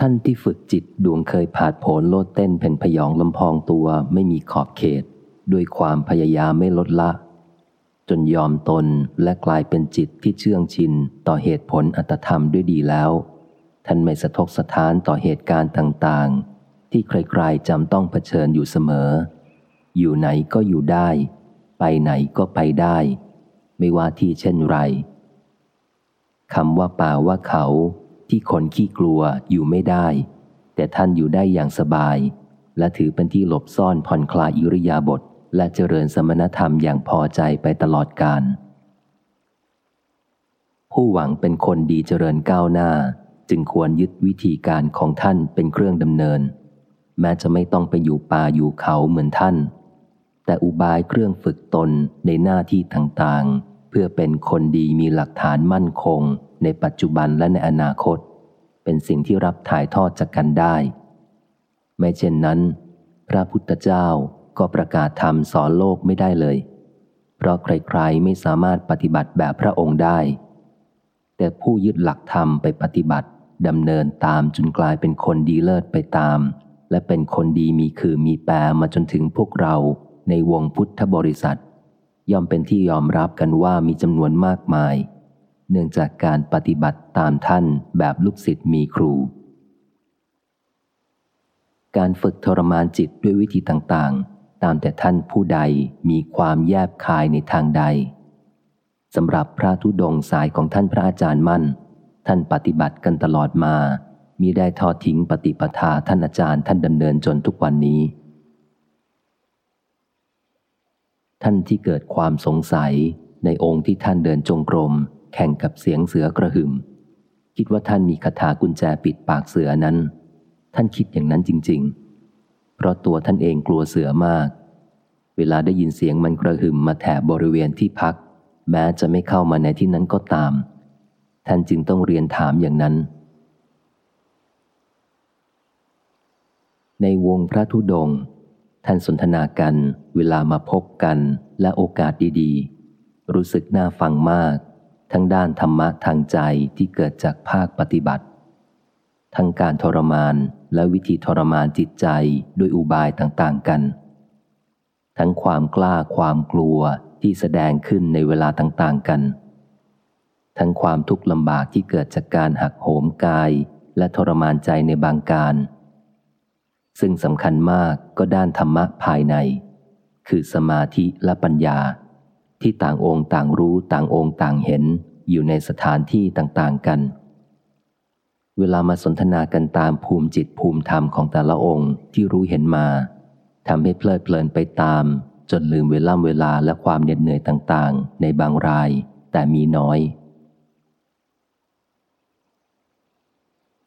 ท่านที่ฝึกจิตดวงเคยผาดโผนโลดเต้นเป็นพยองลำพองตัวไม่มีขอบเขต ด้วยความพยายามไม่ลดละ จนยอมตนและกลายเป็นจิตที่เชื่องชินต่อเหตุผลอัตธรรมด้วยดีแล้ว ท่านไม่สะทกสะท้านต่อเหตุการณ์ต่างๆ ที่ใครๆจำต้องเผชิญอยู่เสมอ อยู่ไหนก็อยู่ได้ ไปไหนก็ไปได้ ไม่ว่าที่เช่นไรคำว่าป่าว่าเขา ที่คนขี้กลัวอยู่ไม่ได้ แต่ท่านอยู่ได้อย่างสบาย และถือเป็นที่หลบซ่อนผ่อนคลายอิริยาบถและเจริญสมณธรรมอย่างพอใจไปตลอดกาลผู้หวังเป็นคนดีเจริญก้าวหน้า จึงควรยึดวิธีการของท่านเป็นเครื่องดำเนิน แม้จะไม่ต้องไปอยู่ป่าอยู่เขาเหมือนท่าน แต่อุบายเครื่องฝึกตนในหน้าที่ต่างๆ พื่อเป็นคนดีมีหลักฐานมั่นคง ในปัจจุบันและในอนาคต เป็นสิ่งที่รับถ่ายทอดจากกันได้ ไม่เช่นนั้น พระพุทธเจ้าก็ประกาศธรรมสอนโลกไม่ได้เลย เพราะใครๆไม่สามารถปฏิบัติแบบพระองค์ได้ แต่ผู้ยึดหลักธรรมไปปฏิบัติดำเนินตามจนกลายเป็นคนดีเลิศไปตาม และเป็นคนดีมีคือมีแปรมาจนถึงพวกเราในวงพุทธบริษัท ย่อมเป็นที่ยอมรับกันว่ามีจำนวนมากมาย เนื่องจากการปฏิบัติตามท่านแบบลูกศิษย์มีครู การฝึกทรมานจิตด้วยวิธีต่างๆ ตามแต่ท่านผู้ใดมีความแยบคายในทางใดสำหรับพระธุดงสายของท่านพระอาจารย์มั่น ท่านปฏิบัติกันตลอดมามีได้ทอดทิ้งปฏิปทาท่านอาจารย์ท่านดำเนินจนทุกวันนี้ ท่านที่เกิดความสงสัยในองค์ที่ท่านเดินจงกรม แข่งกับเสียงเสือกระหึ่ม คิดว่าท่านมีคาถากุญแจปิดปากเสือนั้น ท่านคิดอย่างนั้นจริง ๆ เพราะตัวท่านเองกลัวเสือมาก เวลาได้ยินเสียงมันกระหึ่มมาแถบบริเวณที่พัก แม้จะไม่เข้ามาในที่นั้นก็ตาม ท่านจึงต้องเรียนถามอย่างนั้น ในวงพระธุดง ท่านสนทนากันเวลามาพบกันและโอกาสดีๆ รู้สึกน่าฟังมาก ทั้งด้านธรรมะทางใจที่เกิดจากภาคปฏิบัติ ทั้งการทรมานและวิธีทรมานจิตใจด้วยอุบายต่างๆกัน ทั้งความกล้าความกลัวที่แสดงขึ้นในเวลาต่างๆกัน ทั้งความทุกข์ลำบากที่เกิดจากการหักโหมกายและทรมานใจในบางการ ซึ่งสำคัญมากก็ด้านธรรมะภายใน คือสมาธิและปัญญา ที่ต่างองค์ต่างรู้ต่างองค์ต่างเห็นอยู่ในสถานที่ต่างๆกัน เวลามาสนทนากันตามภูมิจิตภูมิธรรมของแต่ละองค์ที่รู้เห็นมาทำให้เพลิดเพลินไปตาม จนลืมเวลาเวลาและความเหน็ดเหนื่อยต่างๆ ในบางรายแต่มีน้อย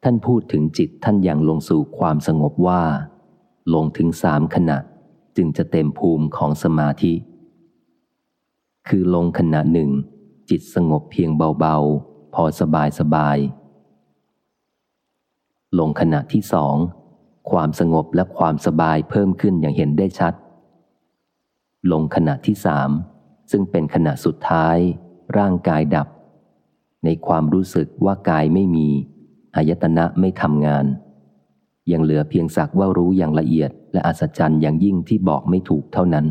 ท่านพูดถึงจิตท่านอย่างลงสู่ความสงบว่า ลงถึงสามขณะจึงจะเต็มภูมิของสมาธิ คือลงขณะหนึ่ง จิตสงบเพียงเบาๆ พอสบายสบาย ลงขณะที่สองความสงบและความสบายเพิ่มขึ้นอย่างเห็นได้ชัด ลงขณะที่สามซึ่งเป็นขณะสุดท้าย ร่างกายดับ ในความรู้สึกว่ากายไม่มี อายตนะไม่ทำงาน ยังเหลือเพียงสักว่ารู้อย่างละเอียด และอัศจรรย์อย่างยิ่งที่บอกไม่ถูกเท่านั้น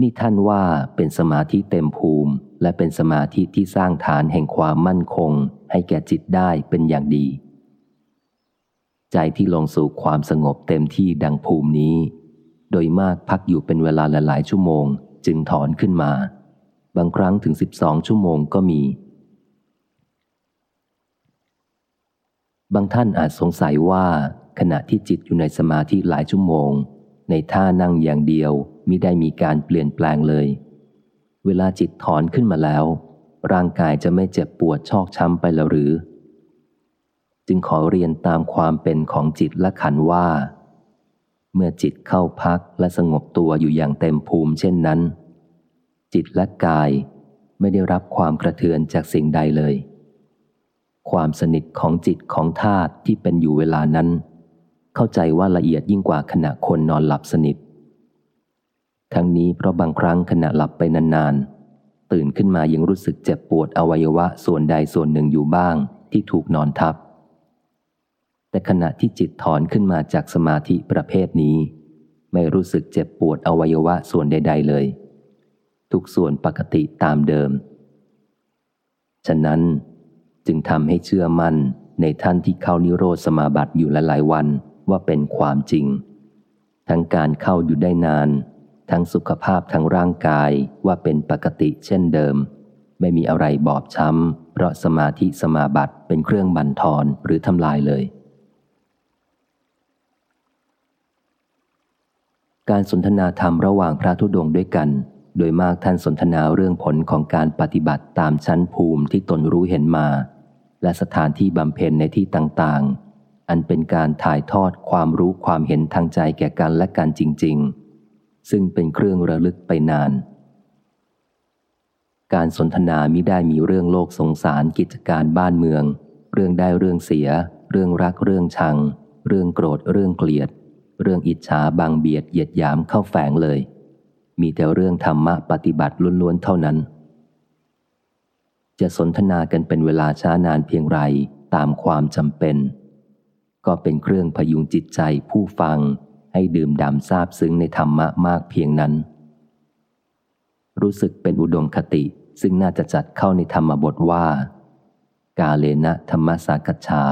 นี่ท่านว่าเป็นสมาธิเต็มภูมิ และเป็นสมาธิที่สร้างฐานแห่งความมั่นคง ให้แก่จิตได้เป็นอย่างดี ใจที่ลงสู่ความสงบเต็มที่ดังภูมินี้ โดยมากพักอยู่เป็นเวลาหลายชั่วโมง จึงถอนขึ้นมา บางครั้งถึงสิบสองชั่วโมงก็มี บางท่านอาจสงสัยว่า ขณะที่จิตอยู่ในสมาธิหลายชั่วโมง ในท่านั่งอย่างเดียวมิได้มีการเปลี่ยนแปลงเลย เวลาจิตถอนขึ้นมาแล้ว ร่างกายจะไม่เจ็บปวดชอกช้ำไปแล้วหรือ จึงขอเรียนตามความเป็นของจิตและขันว่า เมื่อจิตเข้าพักและสงบตัวอยู่อย่างเต็มภูมิเช่นนั้น จิตและกายไม่ได้รับความกระเทือนจากสิ่งใดเลย ความสนิทของจิตของธาตุที่เป็นอยู่เวลานั้น เข้าใจว่าละเอียดยิ่งกว่าขณะคนนอนหลับสนิท ทั้งนี้เพราะบางครั้งขณะหลับไปนานๆ ตื่นขึ้นมายังรู้สึกเจ็บปวดอวัยวะส่วนใดส่วนหนึ่งอยู่บ้างที่ถูกนอนทับ แต่ขณะที่จิตถอนขึ้นมาจากสมาธิประเภทนี้ ไม่รู้สึกเจ็บปวดอวัยวะส่วนใด ๆ เลย ทุกส่วนปกติตามเดิม ฉะนั้น จึงทำให้เชื่อมั่นในท่านที่เข้านิโรธสมาบัติอยู่หลายวันว่าเป็นความจริง ทั้งการเข้าอยู่ได้นาน ทั้งสุขภาพทั้งร่างกายว่าเป็นปกติเช่นเดิม ไม่มีอะไรบอบช้ำ เพราะสมาธิสมาบัติเป็นเครื่องบันทอนหรือทำลายเลย การสนทนาธรรมระหว่างพระธุดงค์ด้วยกัน โดยมากท่านสนทนาเรื่องผลของการปฏิบัติตามชั้นภูมิที่ตนรู้เห็นมา และสถานที่บำเพ็ญในที่ต่างๆ อันเป็นการถ่ายทอดความรู้ความเห็นทางใจแก่กันและกันจริง ๆ ซึ่งเป็นเครื่องระลึกไปนาน การสนทนามิได้มีเรื่องโลกสงสารกิจการบ้านเมือง เรื่องได้เรื่องเสีย เรื่องรักเรื่องชัง เรื่องโกรธเรื่องเกลียด เรื่องอิจฉาบางเบียดเหยียดหยามเข้าแฝงเลย มีแต่เรื่องธรรมะปฏิบัติล้วนๆเท่านั้น จะสนทนากันเป็นเวลาช้านานเพียงไรตามความจำเป็น ก็เป็นเครื่องพยุงจิตใจผู้ฟังให้ดื่มด่ำซาบซึ้งในธรรมะมากเพียงนั้น รู้สึกเป็นอุดมคติซึ่งน่าจะจัดเข้าในธรรมบทว่า กาเลนะธรรมสากัจฉา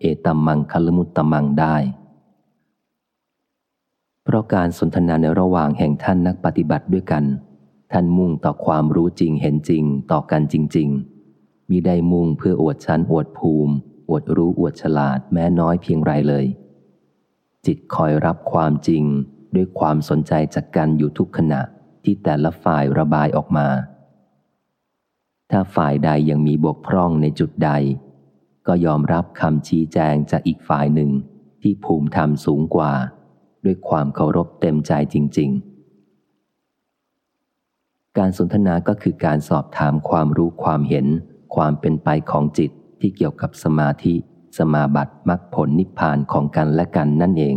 เอตัมมังคลมุตตมังได้ เพราะการสนทนาในระหว่างแห่งท่านนักปฏิบัติด้วยกัน ท่านมุ่งต่อความรู้จริงเห็นจริงต่อกันจริง ๆมีได้มุ่งเพื่ออวดชั้นอวดภูมิ อวดรู้อวดฉลาดแม้น้อยเพียงไรเลย จิตคอยรับความจริงด้วยความสนใจจากกันอยู่ทุกขณะที่แต่ละฝ่ายระบายออกมา ถ้าฝ่ายใดยังมีบกพร่องในจุดใด ก็ยอมรับคำชี้แจงจากอีกฝ่ายหนึ่งที่ภูมิธรรมสูงกว่า ด้วยความเคารพเต็มใจจริง ๆ การสนทนาก็คือการสอบถามความรู้ความเห็น ความเป็นไปของจิตที่เกี่ยวกับสมาธิ สมาบัติมรรคผลนิพพานของกันและกันนั่นเอง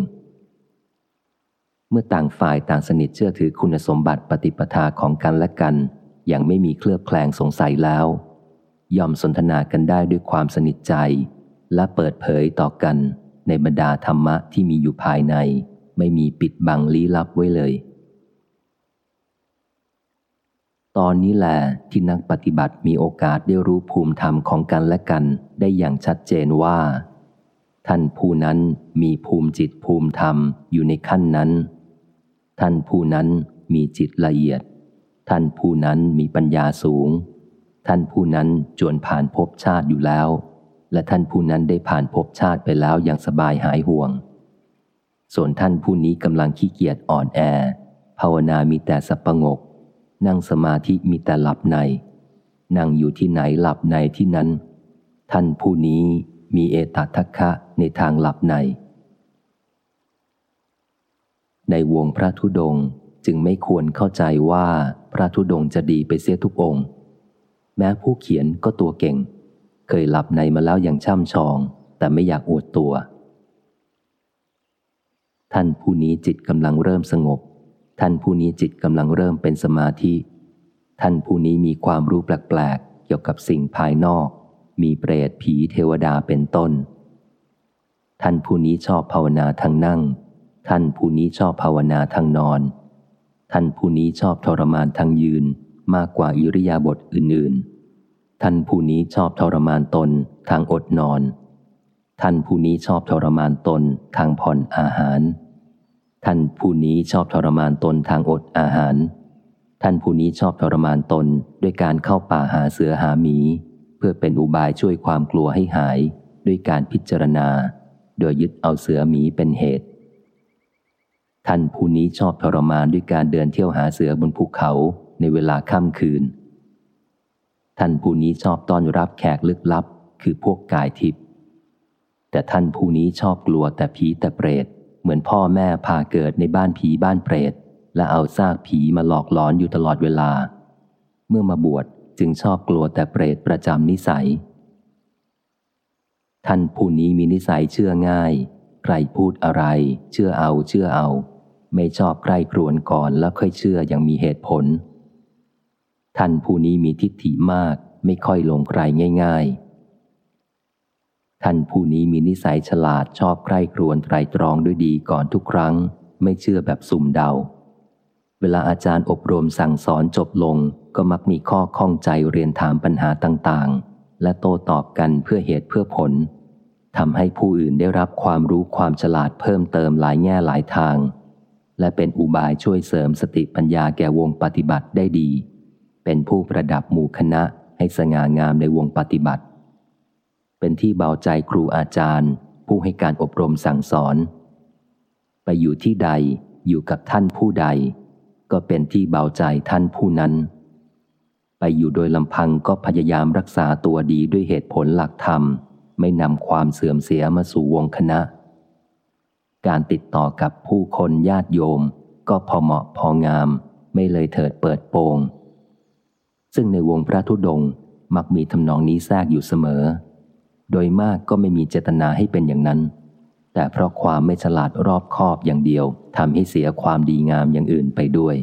เมื่อต่างฝ่ายต่างสนิทเชื่อถือคุณสมบัติปฏิปทาของกันและกัน อย่างไม่มีเคลือบแคลงสงสัยแล้วยอมสนทนากันได้ด้วยความสนิทใจ และเปิดเผยต่อกันในบรรดาธรรมะที่มีอยู่ภายใน ไม่มีปิดบังลี้ลับไว้เลย ตอนนี้แหละที่นักปฏิบัติมีโอกาสได้รู้ภูมิธรรมของกันและกันได้อย่างชัดเจนว่า ท่านผู้นั้นมีภูมิจิตภูมิธรรมอยู่ในขั้นนั้น ท่านผู้นั้นมีจิตละเอียด ท่านผู้นั้นมีปัญญาสูง ท่านผู้นั้นจวนผ่านภพชาติอยู่แล้ว และท่านผู้นั้นได้ผ่านภพชาติไปแล้วอย่างสบายหายห่วง ส่วนท่านผู้นี้กำลังขี้เกียจอ่อนแอ ภาวนามีแต่สับประงก นั่งสมาธิมีแต่หลับใน นั่งอยู่ที่ไหนหลับในที่นั้น ท่านผู้นี้มีเอตทัคคะในทางหลับใน ในวงพระธุดงจึงไม่ควรเข้าใจว่าพระธุดงจะดีไปเสียทุกองค์ แม้ผู้เขียนก็ตัวเก่ง เคยหลับในมาแล้วอย่างช่ำชอง แต่ไม่อยากอวดตัว ท่านผู้นี้จิตกำลังเริ่มสงบ ท่านผู้นี้จิตกำลังเริ่มเป็นสมาธิ ท่านผู้นี้มีความรู้แปลกๆเกี่ยวกับสิ่งภายนอก มีเปรตผีเทวดาเป็นต้น ท่านผู้นี้ชอบภาวนาทางนั่ง ท่านผู้นี้ชอบภาวนาทางนอน ท่านผู้นี้ชอบทรมานทางยืนมากกว่าอิริยาบถอื่นๆ ท่านผู้นี้ชอบทรมานตนทางอดนอน ท่านผู้นี้ชอบทรมานตนทางผ่อนอาหาร ท่านผู้นี้ชอบทรมานตนทางอดอาหาร ท่านผู้นี้ชอบทรมานตนด้วยการเข้าป่าหาเสือหาหมี เพื่อเป็นอุบายช่วยความกลัวให้หาย ด้วยการพิจารณา โดยยึดเอาเสือหมีเป็นเหตุ ท่านผู้นี้ชอบทรมานด้วยการเดินเที่ยวหาเสือบนภูเขาในเวลาค่ำคืน ท่านผู้นี้ชอบต้อนรับแขกลึกลับ คือพวกกายทิพย์แต่ท่านผู้นี้ชอบกลัวแต่ผีแต่เปรต เหมือนพ่อแม่พาเกิดในบ้านผีบ้านเปรต และเอาซากผีมาหลอกหลอนอยู่ตลอดเวลา เมื่อมาบวชจึงชอบกลัวแต่เปรตประจำนิสัย ท่านผู้นี้มีนิสัยเชื่อง่าย ใครพูดอะไร เชื่อเอาเชื่อเอา ไม่ชอบใครครวนก่อนแล้วค่อยเชื่ออย่างมีเหตุผล ท่านผู้นี้มีทิฏฐิมากไม่ค่อยลงใครง่าย ท่านผู้นี้มีนิสัยฉลาดชอบใคร่ครวญไตรตรองด้วยดีก่อนทุกครั้ง ไม่เชื่อแบบสุ่มเดา เวลาอาจารย์อบรมสั่งสอนจบลง ก็มักมีข้อข้องใจเรียนถามปัญหาต่างๆ และโต้ตอบกันเพื่อเหตุเพื่อผลทำให้ผู้อื่นได้รับความรู้ความฉลาดเพิ่มเติมหลายแง่หลายทาง และเป็นอุบายช่วยเสริมสติปัญญาแก่วงปฏิบัติได้ดี เป็นผู้ประดับหมู่คณะให้สง่างามในวงปฏิบัติ เป็นที่เบาใจครูอาจารย์ ผู้ให้การอบรมสั่งสอน ไปอยู่ที่ใดอยู่กับท่านผู้ใด ก็เป็นที่เบาใจท่านผู้นั้น ไปอยู่โดยลำพังก็พยายามรักษาตัวดีด้วยเหตุผลหลักธรรม ไม่นำความเสื่อมเสียมาสู่วงคณะ การติดต่อกับผู้คนญาติโยม ก็พอเหมาะพองาม ไม่เลยเถิดเปิดโปงซึ่งในวงพระธุดงมักมีทำนองนี้แทรกอยู่เสมอ โดยมากก็ไม่มีเจตนาให้เป็นอย่างนั้น แต่เพราะความไม่ฉลาดรอบคอบอย่างเดียวทำให้เสียความดีงามอย่างอื่นไปด้วย